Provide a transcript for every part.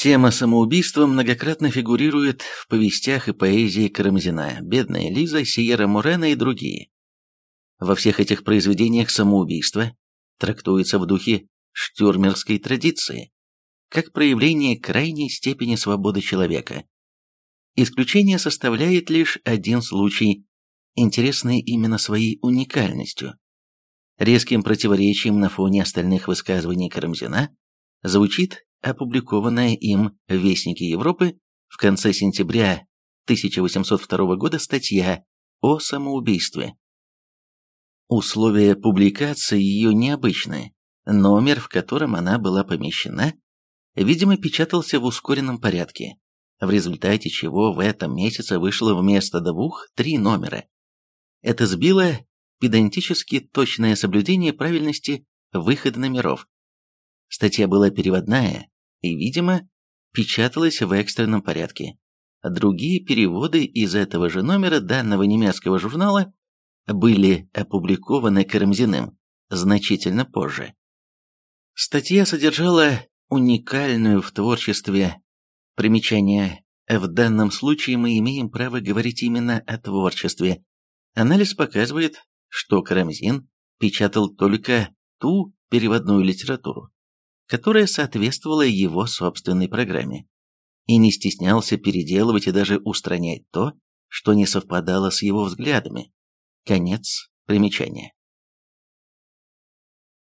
Тема самоубийства многократно фигурирует в повестях и поэзии Карамзина, «Бедная Лиза», «Сиера Мурена» и другие. Во всех этих произведениях самоубийство трактуется в духе штюрмерской традиции, как проявление крайней степени свободы человека. Исключение составляет лишь один случай, интересный именно своей уникальностью. Резким противоречием на фоне остальных высказываний Карамзина звучит опубликованная им в Европы в конце сентября 1802 года статья о самоубийстве. Условия публикации ее необычны. Номер, в котором она была помещена, видимо, печатался в ускоренном порядке, в результате чего в этом месяце вышло вместо двух три номера. Это сбило педантически точное соблюдение правильности выхода номеров. Статья была переводная и, видимо, печаталась в экстренном порядке. Другие переводы из этого же номера данного немецкого журнала были опубликованы Карамзиным значительно позже. Статья содержала уникальную в творчестве примечание. В данном случае мы имеем право говорить именно о творчестве. Анализ показывает, что Карамзин печатал только ту переводную литературу, которая соответствовала его собственной программе, и не стеснялся переделывать и даже устранять то, что не совпадало с его взглядами. Конец примечания.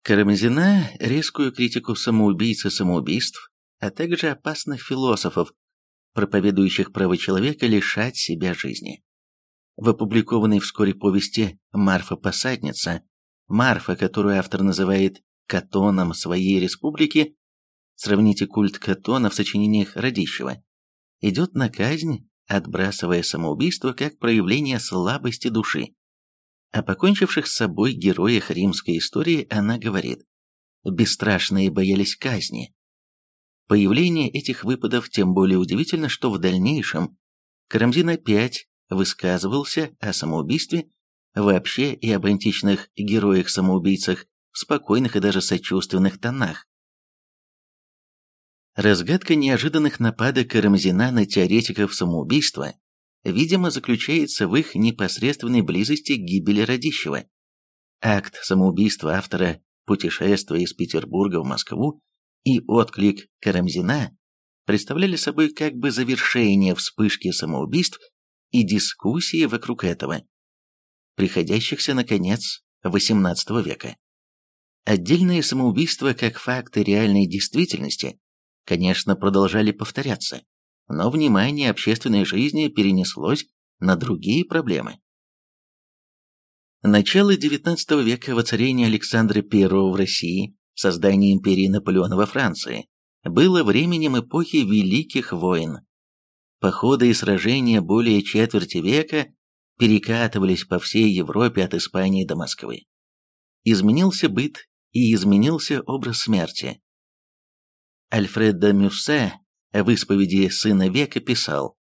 Карамзина резкую критику самоубийц и самоубийств, а также опасных философов, проповедующих право человека лишать себя жизни. В опубликованной вскоре повести «Марфа-посадница», Марфа, которую автор называет Катоном своей республики, сравните культ Катона в сочинениях Радищева, идет на казнь, отбрасывая самоубийство как проявление слабости души. О покончивших с собой героях римской истории она говорит «бесстрашные боялись казни». Появление этих выпадов тем более удивительно, что в дальнейшем Карамзин опять высказывался о самоубийстве, вообще и об античных героях-самоубийцах спокойных и даже сочувственных тонах. Разгадка неожиданных нападок Карамзина на теоретиков самоубийства видимо, заключается в их непосредственной близости к гибели Радищева. Акт самоубийства автора «Путешествия из Петербурга в Москву» и отклик Карамзина представляли собой как бы завершение вспышки самоубийств и дискуссии вокруг этого, приходящихся на конец XVIII века. Отдельные самоубийства как факты реальной действительности, конечно, продолжали повторяться, но внимание общественной жизни перенеслось на другие проблемы. Начало XIX века воцарение Александра I в России, создание империи Наполеона во Франции, было временем эпохи Великих войн. Походы и сражения более четверти века перекатывались по всей Европе от Испании до Москвы. Изменился быт и изменился образ смерти. Альфредо Мюссе в исповеди сына века писал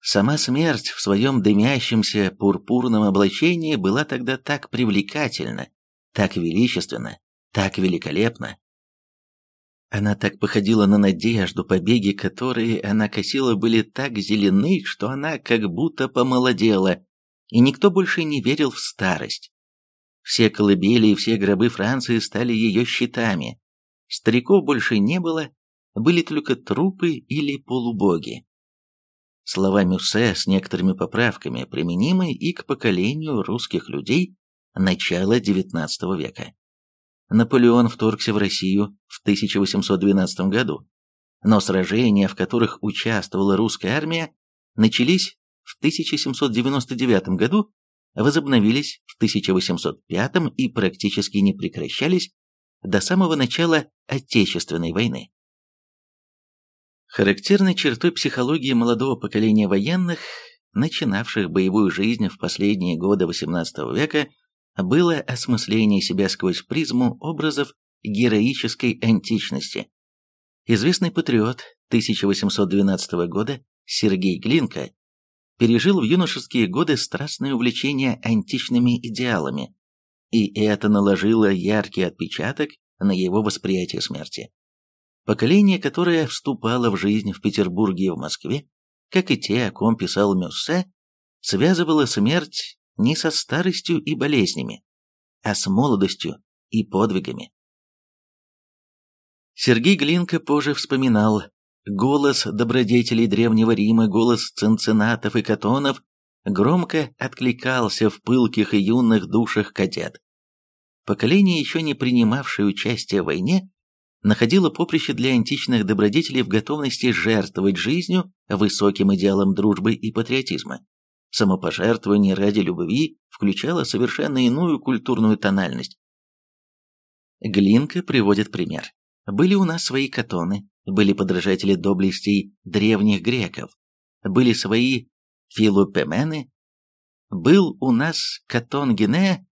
«Сама смерть в своем дымящемся пурпурном облачении была тогда так привлекательна, так величественна, так великолепна. Она так походила на надежду, побеги которые она косила были так зелены, что она как будто помолодела, и никто больше не верил в старость. Все колыбели и все гробы Франции стали ее щитами. Стариков больше не было, были только трупы или полубоги. Слова Мюссе с некоторыми поправками применимы и к поколению русских людей начала XIX века. Наполеон вторгся в Россию в 1812 году, но сражения, в которых участвовала русская армия, начались в 1799 году, возобновились в 1805 и практически не прекращались до самого начала Отечественной войны. Характерной чертой психологии молодого поколения военных, начинавших боевую жизнь в последние годы XVIII века, было осмысление себя сквозь призму образов героической античности. Известный патриот 1812 года Сергей Глинка пережил в юношеские годы страстное увлечение античными идеалами, и это наложило яркий отпечаток на его восприятие смерти. Поколение, которое вступало в жизнь в Петербурге и в Москве, как и те, о ком писал Мюссе, связывало смерть не со старостью и болезнями, а с молодостью и подвигами. Сергей Глинка позже вспоминал, голос добродетелей Древнего Рима, голос цинцинатов и катонов громко откликался в пылких и юных душах кадет. Поколение, еще не принимавшее участие в войне, находило поприще для античных добродетелей в готовности жертвовать жизнью высоким идеалом дружбы и патриотизма. Самопожертвование ради любви включало совершенно иную культурную тональность. Глинка приводит пример. Были у нас свои катоны, были подражатели доблестей древних греков, были свои филупемены, был у нас катон Гене,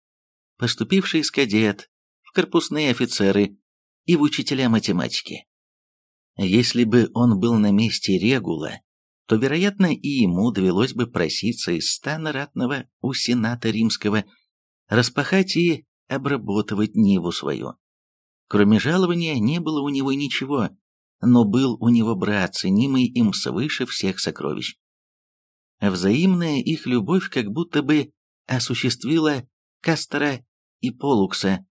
поступивший из кадет, в корпусные офицеры и в учителя математики. Если бы он был на месте Регула, то, вероятно, и ему довелось бы проситься из стана ратного у Сената Римского, распахать и обработывать Ниву свою. Кроме жалования не было у него ничего, но был у него брат, ценимый им свыше всех сокровищ. Взаимная их любовь как будто бы осуществила Кастера и Полукса.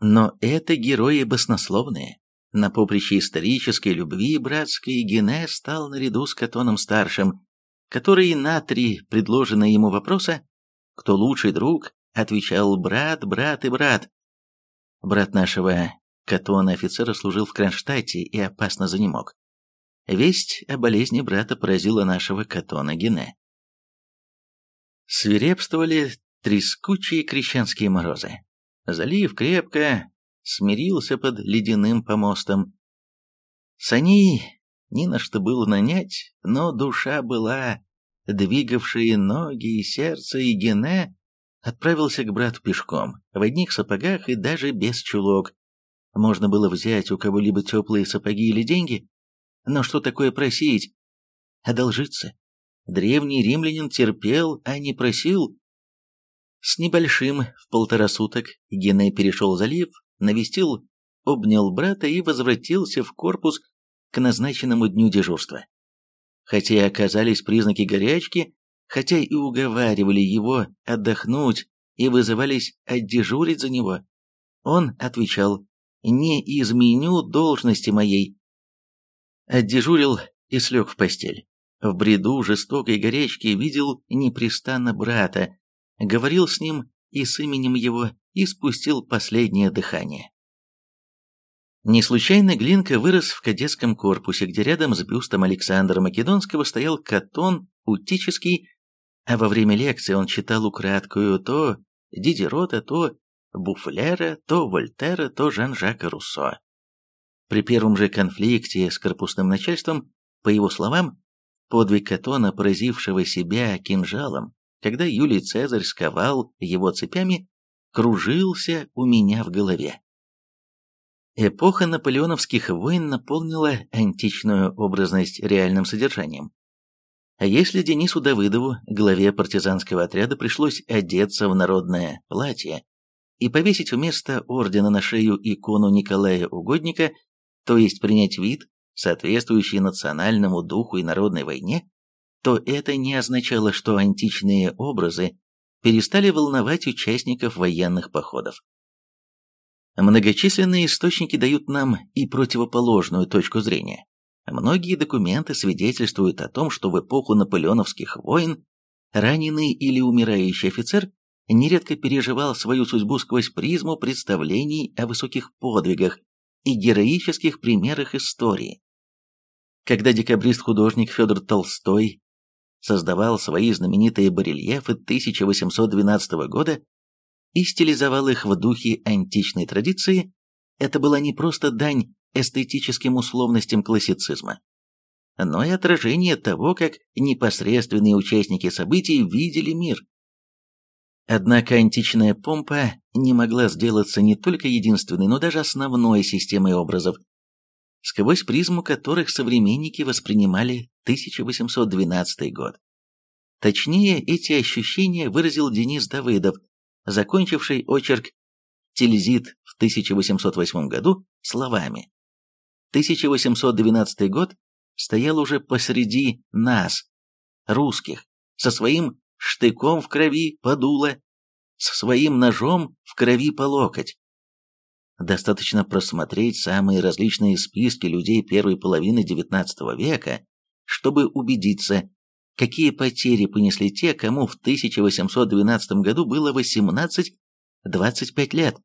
Но это герои баснословные. На поприще исторической любви братской Гене стал наряду с Катоном-старшим, который на три предложенные ему вопроса «Кто лучший друг?» отвечал «Брат, брат и брат». Брат нашего Катона-офицера служил в Кронштадте и опасно занемог. Весть о болезни брата поразила нашего Катона Гене. Свирепствовали трескучие крещенские морозы. Залив крепко смирился под ледяным помостом. Саней ни на что было нанять, но душа была, двигавшие ноги и сердце, и Гене отправился к брату пешком, в одних сапогах и даже без чулок. Можно было взять у кого-либо теплые сапоги или деньги, но что такое просить? Одолжиться. Древний римлянин терпел, а не просил. С небольшим в полтора суток Геней перешел залив, навестил, обнял брата и возвратился в корпус к назначенному дню дежурства. Хотя и оказались признаки горячки, хотя и уговаривали его отдохнуть и вызывались отдежурить за него, он отвечал «Не изменю должности моей». Отдежурил и слег в постель. В бреду жестокой горячки видел непрестанно брата, говорил с ним и с именем его, и спустил последнее дыхание. Не случайно Глинка вырос в кадетском корпусе, где рядом с бюстом Александра Македонского стоял катон Утический а во время лекции он читал украдкую то Дидерота, то Буфлера, то Вольтера, то Жан-Жака Руссо. При первом же конфликте с корпусным начальством, по его словам, подвиг Катона, поразившего себя кинжалом, когда Юлий Цезарь сковал его цепями, кружился у меня в голове. Эпоха наполеоновских войн наполнила античную образность реальным содержанием. А если Денису Давыдову, главе партизанского отряда, пришлось одеться в народное платье и повесить вместо ордена на шею икону Николая Угодника, то есть принять вид, соответствующий национальному духу и народной войне, то это не означало, что античные образы перестали волновать участников военных походов. Многочисленные источники дают нам и противоположную точку зрения. Многие документы свидетельствуют о том, что в эпоху наполеоновских войн раненый или умирающий офицер нередко переживал свою судьбу сквозь призму представлений о высоких подвигах и героических примерах истории. Когда декабрист-художник Федор Толстой создавал свои знаменитые барельефы 1812 года и стилизовал их в духе античной традиции, это была не просто дань эстетическим условностям классицизма, но и отражение того, как непосредственные участники событий видели мир. Однако античная помпа не могла сделаться не только единственной, но даже основной системой образов, сквозь призму которых современники воспринимали 1812 год. Точнее, эти ощущения выразил Денис Давыдов, закончивший очерк «Тильзит» в 1808 году словами 1812 год стоял уже посреди нас, русских, со своим штыком в крови по дуло, с своим ножом в крови по локоть. Достаточно просмотреть самые различные списки людей первой половины XIX века, чтобы убедиться, какие потери понесли те, кому в 1812 году было 18-25 лет.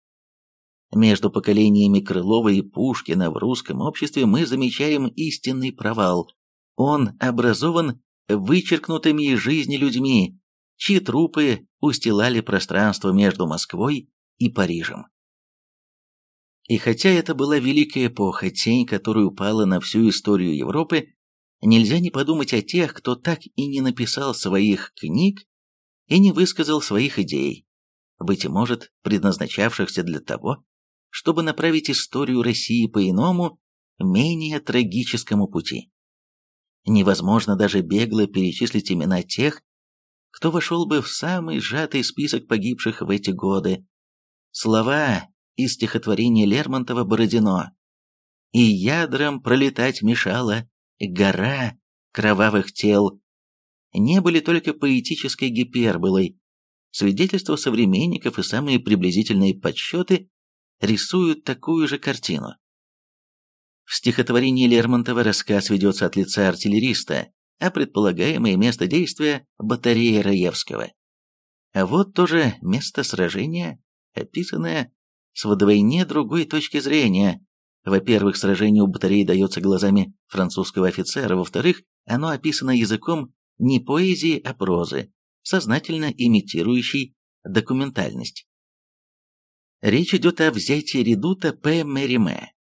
Между поколениями Крылова и Пушкина в русском обществе мы замечаем истинный провал. Он образован вычеркнутыми из жизни людьми, чьи трупы устилали пространство между Москвой и Парижем. И хотя это была великая эпоха, тень, которая упала на всю историю Европы, нельзя не подумать о тех, кто так и не написал своих книг и не высказал своих идей, быть может, предназначавшихся для того, чтобы направить историю России по иному, менее трагическому пути. Невозможно даже бегло перечислить имена тех, кто вошел бы в самый сжатый список погибших в эти годы. Слова из стихотворения Лермонтова «Бородино». «И ядрам пролетать мешала гора кровавых тел» не были только поэтической гиперболой. Свидетельства современников и самые приблизительные подсчеты рисуют такую же картину. В стихотворении Лермонтова рассказ ведется от лица артиллериста, а предполагаемое место действия – батарея Раевского. А вот тоже место сражения, описанное с вдвойне другой точки зрения. Во-первых, сражение у батареи дается глазами французского офицера, во-вторых, оно описано языком не поэзии, а прозы, сознательно имитирующей документальность. Речь идет о взятии редута П. Мериме.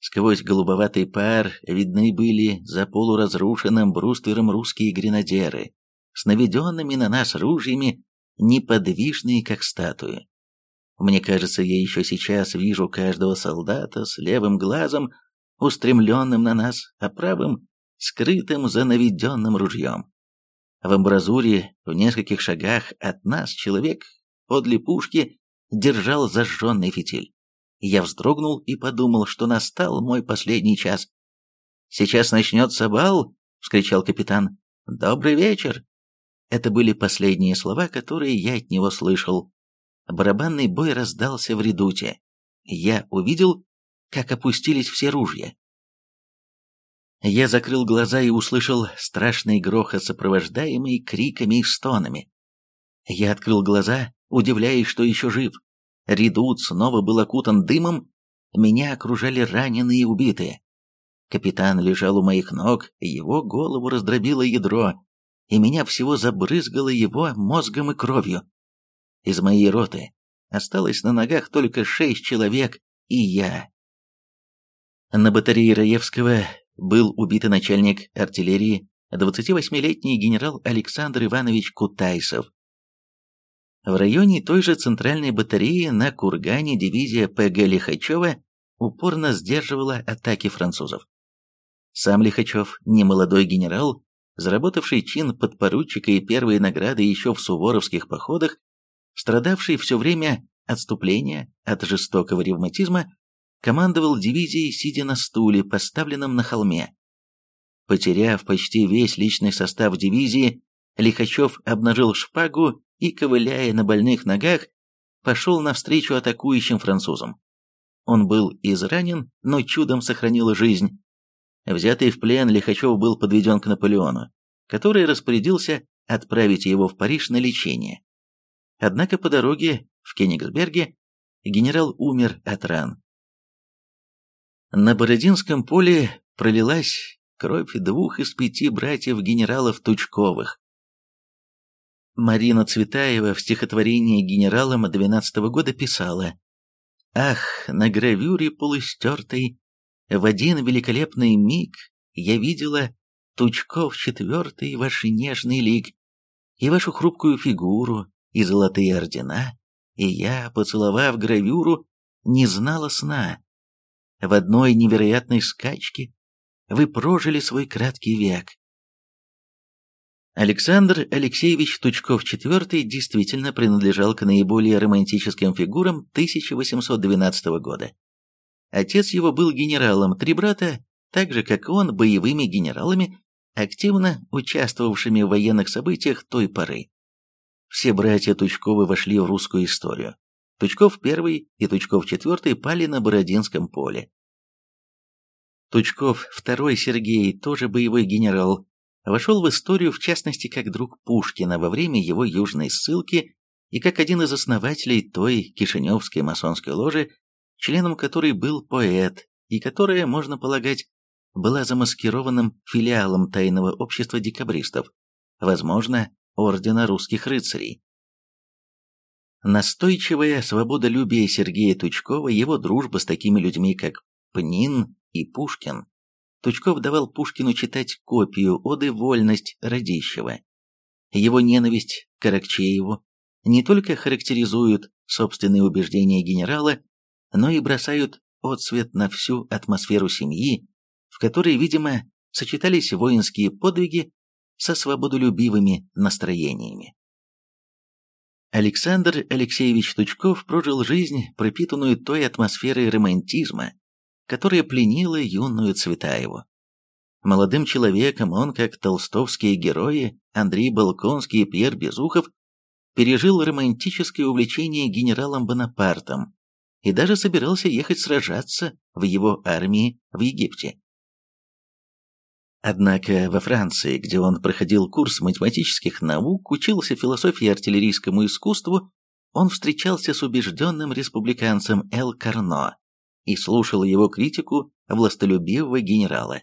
Сквозь голубоватый пар видны были за полуразрушенным бруствером русские гренадеры, с наведенными на нас ружьями, неподвижные, как статуи. Мне кажется, я еще сейчас вижу каждого солдата с левым глазом, устремленным на нас, а правым скрытым за наведенным ружьем. В амбразуре, в нескольких шагах от нас, человек подле пушки держал зажженный фитиль. Я вздрогнул и подумал, что настал мой последний час. «Сейчас начнется бал!» — вскричал капитан. «Добрый вечер!» Это были последние слова, которые я от него слышал барабанный бой раздался в редуте. Я увидел, как опустились все ружья. Я закрыл глаза и услышал страшный грохот, сопровождаемый криками и стонами. Я открыл глаза, удивляясь, что еще жив. Редут снова был окутан дымом, меня окружали раненые и убитые. Капитан лежал у моих ног, его голову раздробило ядро, и меня всего забрызгало его мозгом и кровью. Из моей роты осталось на ногах только шесть человек и я. На батарее Раевского был убит начальник артиллерии 28-летний генерал Александр Иванович Кутайсов. В районе той же центральной батареи на Кургане дивизия П.Г. Лихачева упорно сдерживала атаки французов. Сам Лихачев, немолодой генерал, заработавший чин подпоручика и первые награды еще в суворовских походах, страдавший все время отступления от жестокого ревматизма, командовал дивизией, сидя на стуле, поставленном на холме. Потеряв почти весь личный состав дивизии, Лихачев обнажил шпагу и, ковыляя на больных ногах, пошел навстречу атакующим французам. Он был изранен, но чудом сохранил жизнь. Взятый в плен, Лихачев был подведен к Наполеону, который распорядился отправить его в Париж на лечение. Однако по дороге в Кенигсберге генерал умер от ран. На Бородинском поле пролилась кровь двух из пяти братьев генералов Тучковых. Марина Цветаева в стихотворении генералам 12 -го года писала «Ах, на гравюре полустертой в один великолепный миг я видела Тучков четвертый ваш нежный лик и вашу хрупкую фигуру, и золотые ордена, и я, поцеловав гравюру, не знала сна. В одной невероятной скачке вы прожили свой краткий век. Александр Алексеевич Тучков IV действительно принадлежал к наиболее романтическим фигурам 1812 года. Отец его был генералом, три брата, так же как он, боевыми генералами, активно участвовавшими в военных событиях той поры. Все братья Тучковы вошли в русскую историю. Тучков I и Тучков IV пали на Бородинском поле. Тучков II Сергей, тоже боевой генерал, вошел в историю в частности как друг Пушкина во время его южной ссылки и как один из основателей той Кишиневской масонской ложи, членом которой был поэт, и которая, можно полагать, была замаскированным филиалом тайного общества декабристов, возможно, Ордена русских рыцарей. Настойчивая свободолюбие Сергея Тучкова, его дружба с такими людьми, как Пнин и Пушкин. Тучков давал Пушкину читать копию оды «Вольность» Радищева. Его ненависть к Аракчееву не только характеризуют собственные убеждения генерала, но и бросают отсвет на всю атмосферу семьи, в которой, видимо, сочетались воинские подвиги со свободолюбивыми настроениями. Александр Алексеевич Тучков прожил жизнь, пропитанную той атмосферой романтизма, которая пленила юную Цветаеву. Молодым человеком он, как толстовские герои Андрей Балконский и Пьер Безухов, пережил романтическое увлечение генералом Бонапартом и даже собирался ехать сражаться в его армии в Египте. Однако во Франции, где он проходил курс математических наук, учился философии и артиллерийскому искусству, он встречался с убежденным республиканцем Эл Карно и слушал его критику властолюбивого генерала.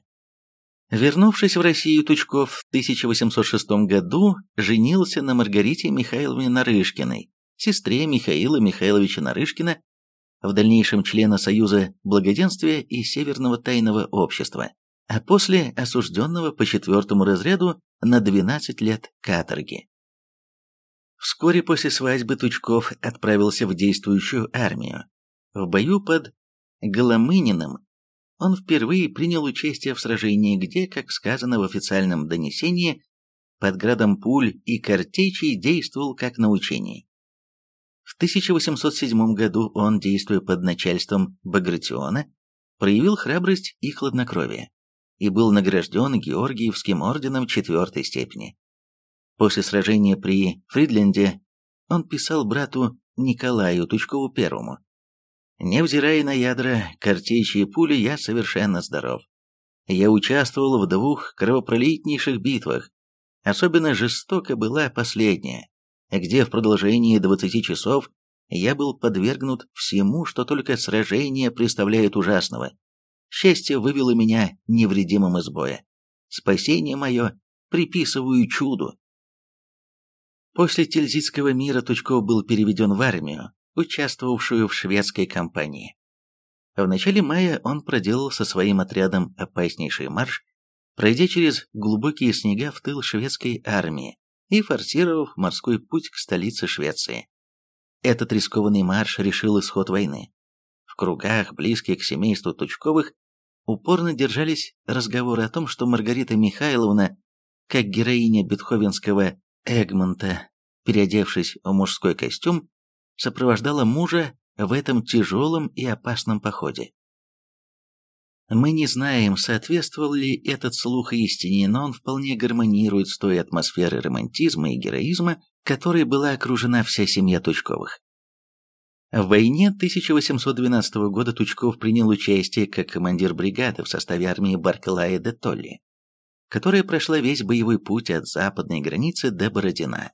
Вернувшись в Россию, Тучков в 1806 году женился на Маргарите Михайловне Нарышкиной, сестре Михаила Михайловича Нарышкина, в дальнейшем члена Союза Благоденствия и Северного Тайного Общества, а после осужденного по четвертому разряду на 12 лет каторги. Вскоре после свадьбы Тучков отправился в действующую армию. В бою под Голомыниным он впервые принял участие в сражении, где, как сказано в официальном донесении, под градом пуль и картечей действовал как на учении. В 1807 году он, действуя под начальством Багратиона, проявил храбрость и хладнокровие и был награжден Георгиевским орденом четвертой степени. После сражения при Фридленде он писал брату Николаю Тучкову Первому Невзирая на ядра, картечи и пули, я совершенно здоров. Я участвовал в двух кровопролитнейших битвах. Особенно жестоко была последняя, где в продолжении 20 часов я был подвергнут всему, что только сражение представляет ужасного. Счастье вывело меня невредимым из боя. Спасение мое приписываю чуду. После Тильзитского мира Тучков был переведен в армию, участвовавшую в шведской кампании. В начале мая он проделал со своим отрядом опаснейший марш, пройдя через глубокие снега в тыл шведской армии и форсировав морской путь к столице Швеции. Этот рискованный марш решил исход войны. В кругах, близких к семейству Тучковых, упорно держались разговоры о том, что Маргарита Михайловна, как героиня бетховенского Эгмонта, переодевшись в мужской костюм, сопровождала мужа в этом тяжелом и опасном походе. Мы не знаем, соответствовал ли этот слух истине, но он вполне гармонирует с той атмосферой романтизма и героизма, которой была окружена вся семья Тучковых. В войне 1812 года Тучков принял участие как командир бригады в составе армии Барклая де Толли, которая прошла весь боевой путь от западной границы до Бородина.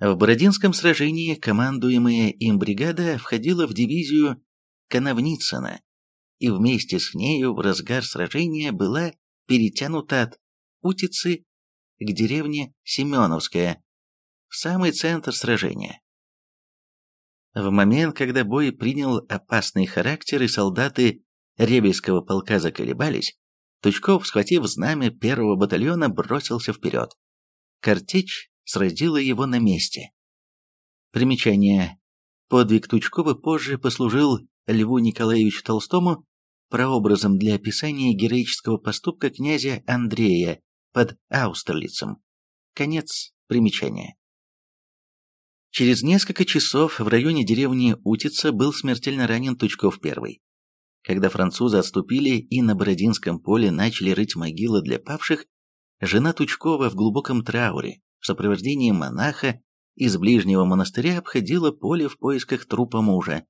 В Бородинском сражении командуемая им бригада входила в дивизию Коновницына, и вместе с нею в разгар сражения была перетянута от Утицы к деревне Семеновская, в самый центр сражения. В момент, когда бой принял опасный характер и солдаты Ребельского полка заколебались, Тучков, схватив знамя первого батальона, бросился вперед. Картечь сразила его на месте. Примечание. Подвиг Тучкова позже послужил Льву Николаевичу Толстому прообразом для описания героического поступка князя Андрея под Аустерлицем. Конец примечания. Через несколько часов в районе деревни Утица был смертельно ранен Тучков I. Когда французы отступили и на Бородинском поле начали рыть могилы для павших, жена Тучкова в глубоком трауре в сопровождении монаха из ближнего монастыря обходила поле в поисках трупа мужа.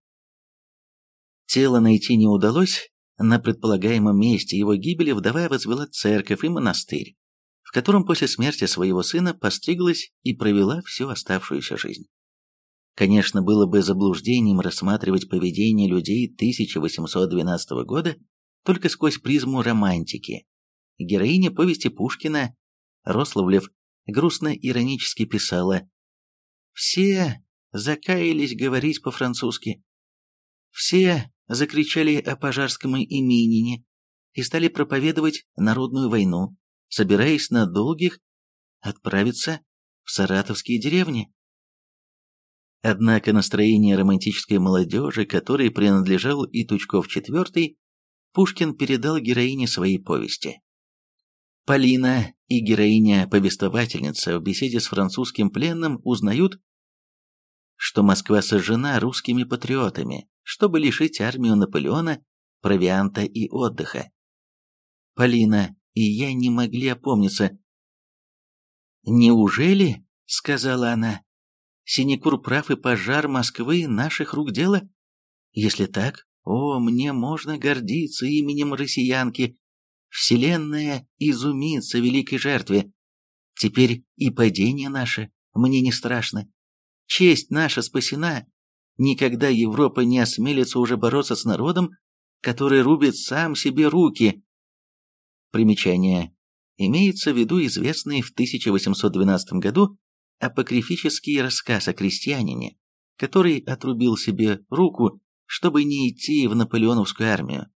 Тело найти не удалось, на предполагаемом месте его гибели вдова возвела церковь и монастырь, в котором после смерти своего сына постриглась и провела всю оставшуюся жизнь. Конечно, было бы заблуждением рассматривать поведение людей 1812 года только сквозь призму романтики. Героиня повести Пушкина, Рославлев, грустно-иронически писала «Все закаялись говорить по-французски. Все закричали о пожарском именине и стали проповедовать народную войну, собираясь на долгих отправиться в саратовские деревни. Однако настроение романтической молодежи, которой принадлежал и Тучков IV, Пушкин передал героине своей повести. Полина и героиня-повествовательница в беседе с французским пленным узнают, что Москва сожжена русскими патриотами, чтобы лишить армию Наполеона провианта и отдыха. Полина и я не могли опомниться. «Неужели?» — сказала она. Синекур прав и пожар Москвы наших рук дело? Если так, о, мне можно гордиться именем россиянки. Вселенная изумится великой жертве. Теперь и падение наше мне не страшно. Честь наша спасена. Никогда Европа не осмелится уже бороться с народом, который рубит сам себе руки. Примечание. Имеется в виду известный в 1812 году апокрифический рассказ о крестьянине, который отрубил себе руку, чтобы не идти в наполеоновскую армию.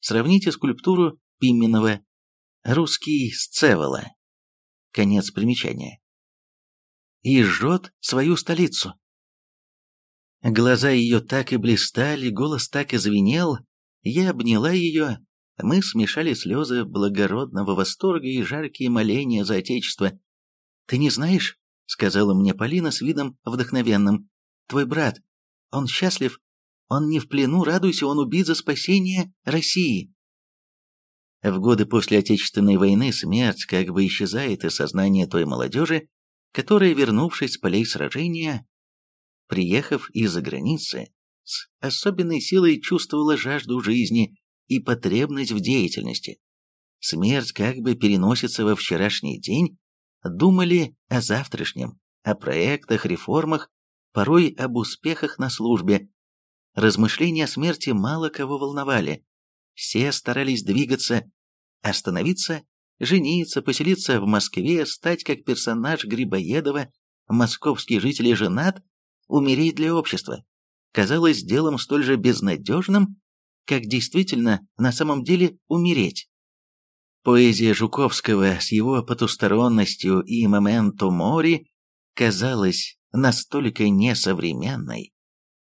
Сравните скульптуру Пименова «Русский Сцевола». Конец примечания. И жжет свою столицу. Глаза ее так и блистали, голос так и звенел. Я обняла ее, мы смешали слезы благородного восторга и жаркие моления за Отечество. Ты не знаешь, сказала мне Полина с видом вдохновенным. «Твой брат, он счастлив, он не в плену, радуйся, он убит за спасение России». В годы после Отечественной войны смерть как бы исчезает из сознания той молодежи, которая, вернувшись с полей сражения, приехав из-за границы, с особенной силой чувствовала жажду жизни и потребность в деятельности. Смерть как бы переносится во вчерашний день думали о завтрашнем, о проектах, реформах, порой об успехах на службе. Размышления о смерти мало кого волновали. Все старались двигаться, остановиться, жениться, поселиться в Москве, стать как персонаж Грибоедова, московский житель женат, умереть для общества. Казалось делом столь же безнадежным, как действительно на самом деле умереть. Поэзия Жуковского с его потусторонностью и моменту мори казалась настолько несовременной,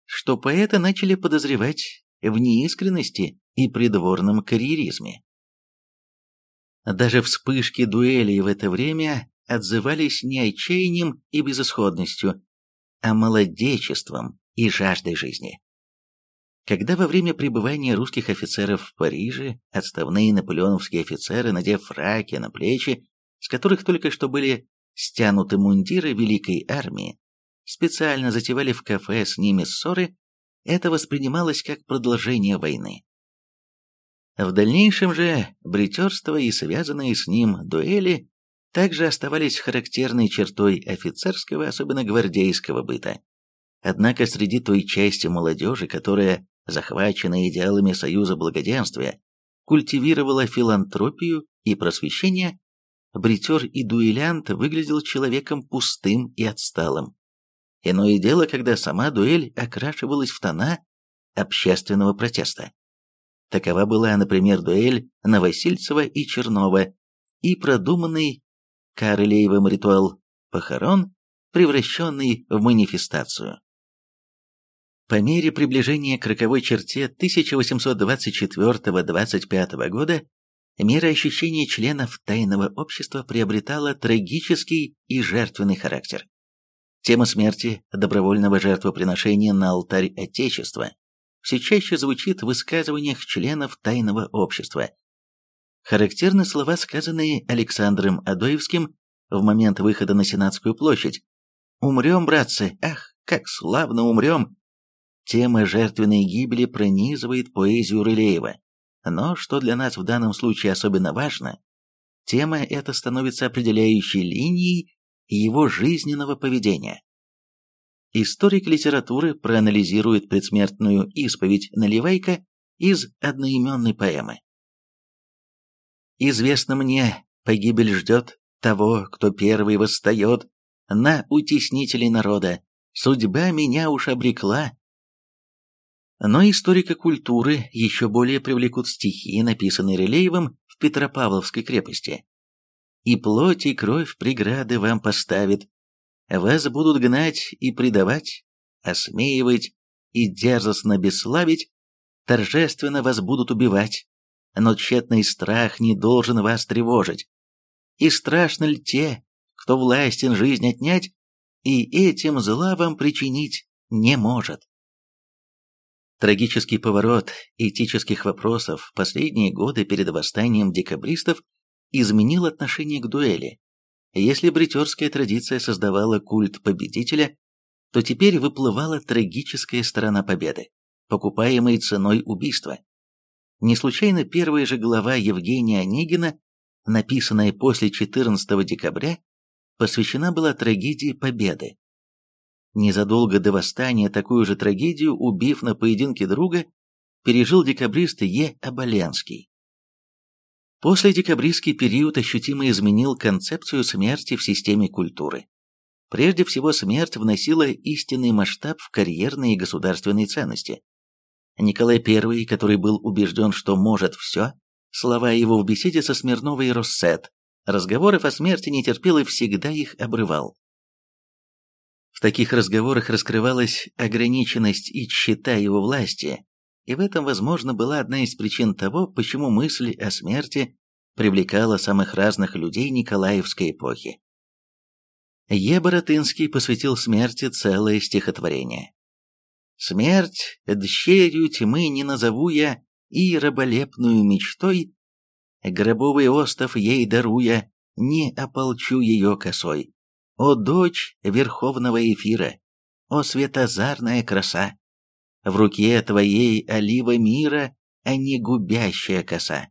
что поэты начали подозревать в неискренности и придворном карьеризме. Даже вспышки дуэлей в это время отзывались не отчаянием и безысходностью, а молодечеством и жаждой жизни. Когда во время пребывания русских офицеров в Париже отставные наполеоновские офицеры, надев фраки на плечи, с которых только что были стянуты мундиры Великой Армии, специально затевали в кафе с ними ссоры, это воспринималось как продолжение войны. В дальнейшем же бритерство и связанные с ним дуэли также оставались характерной чертой офицерского, особенно гвардейского быта. Однако среди той части молодежи, которая захваченная идеалами союза благоденствия, культивировала филантропию и просвещение, бритер и дуэлянт выглядел человеком пустым и отсталым. Иное дело, когда сама дуэль окрашивалась в тона общественного протеста. Такова была, например, дуэль Новосильцева и Чернова и продуманный Карелеевым ритуал похорон, превращенный в манифестацию. По мере приближения к роковой черте 1824-25 года мироощущение членов тайного общества приобретало трагический и жертвенный характер. Тема смерти, добровольного жертвоприношения на алтарь Отечества все чаще звучит в высказываниях членов тайного общества. Характерны слова, сказанные Александром Адоевским в момент выхода на Сенатскую площадь. «Умрем, братцы! Ах, как славно умрем!» Тема жертвенной гибели пронизывает поэзию Рылеева. Но, что для нас в данном случае особенно важно, тема эта становится определяющей линией его жизненного поведения. Историк литературы проанализирует предсмертную исповедь Наливайка из одноименной поэмы. «Известно мне, погибель ждет того, кто первый восстает на утеснителей народа. Судьба меня уж обрекла». Но историка культуры еще более привлекут стихи, написанные Релеевым в Петропавловской крепости. «И плоть, и кровь преграды вам поставит, вас будут гнать и предавать, осмеивать и дерзостно бесславить, торжественно вас будут убивать, но тщетный страх не должен вас тревожить. И страшно ли те, кто властен жизнь отнять, и этим зла вам причинить не может? Трагический поворот этических вопросов в последние годы перед восстанием декабристов изменил отношение к дуэли, если бритерская традиция создавала культ победителя, то теперь выплывала трагическая сторона победы, покупаемой ценой убийства. Не случайно первая же глава Евгения Онегина, написанная после 14 декабря, посвящена была трагедии победы. Незадолго до восстания такую же трагедию, убив на поединке друга, пережил декабрист Е. Оболенский. После декабристский период ощутимо изменил концепцию смерти в системе культуры. Прежде всего, смерть вносила истинный масштаб в карьерные и государственные ценности. Николай I, который был убежден, что может все, слова его в беседе со Смирновой Россет, разговоров о смерти не терпел и всегда их обрывал. В таких разговорах раскрывалась ограниченность и тщета его власти, и в этом, возможно, была одна из причин того, почему мысль о смерти привлекала самых разных людей Николаевской эпохи. Е. Боротынский посвятил смерти целое стихотворение. «Смерть дщерью тьмы не назову я, и раболепную мечтой, гробовый остов ей даруя, не ополчу ее косой. О, дочь верховного эфира, о, светозарная краса! В руке твоей олива мира, а не губящая коса.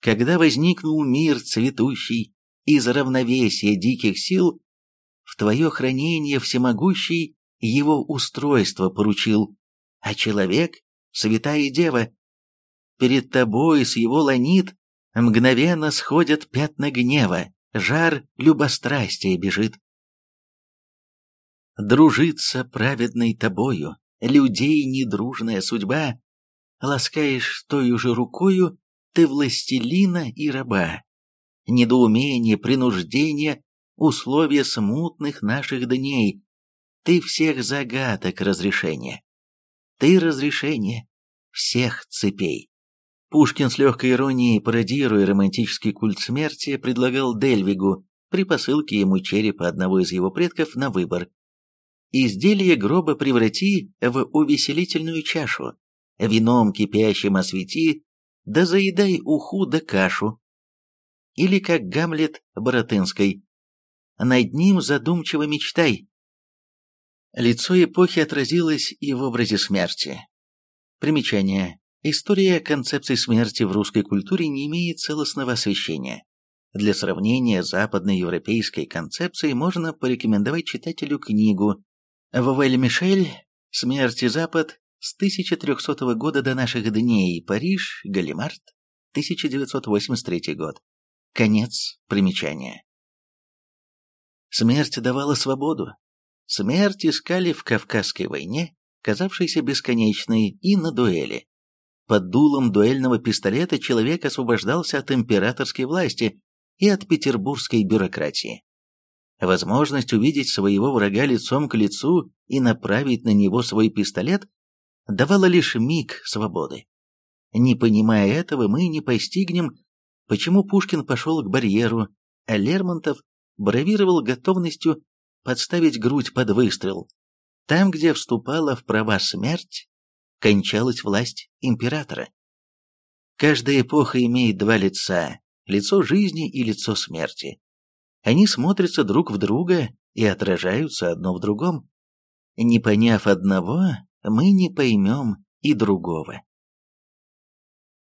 Когда возникнул мир цветущий из равновесия диких сил, в твое хранение всемогущий его устройство поручил, а человек, святая дева, перед тобой с его ланит мгновенно сходят пятна гнева, жар любострастия бежит. Дружиться праведной тобою, людей недружная судьба, ласкаешь той же рукою ты властелина и раба. Недоумение, принуждение, условия смутных наших дней. Ты всех загадок разрешения. Ты разрешение всех цепей. Пушкин с легкой иронией, пародируя романтический культ смерти, предлагал Дельвигу при посылке ему черепа одного из его предков на выбор Изделие гроба преврати в увеселительную чашу, вином кипящим освети, да заедай уху да кашу. Или как Гамлет Боротынской, над ним задумчиво мечтай. Лицо эпохи отразилось и в образе смерти. Примечание. История концепции смерти в русской культуре не имеет целостного освещения. Для сравнения западноевропейской концепции можно порекомендовать читателю книгу Вавель Мишель «Смерть и Запад» с 1300 года до наших дней, Париж, Галимарт, 1983 год. Конец примечания. Смерть давала свободу. Смерть искали в Кавказской войне, казавшейся бесконечной, и на дуэли. Под дулом дуэльного пистолета человек освобождался от императорской власти и от петербургской бюрократии. Возможность увидеть своего врага лицом к лицу и направить на него свой пистолет давала лишь миг свободы. Не понимая этого, мы не постигнем, почему Пушкин пошел к барьеру, а Лермонтов бравировал готовностью подставить грудь под выстрел. Там, где вступала в права смерть, кончалась власть императора. Каждая эпоха имеет два лица – лицо жизни и лицо смерти. Они смотрятся друг в друга и отражаются одно в другом. Не поняв одного, мы не поймем и другого.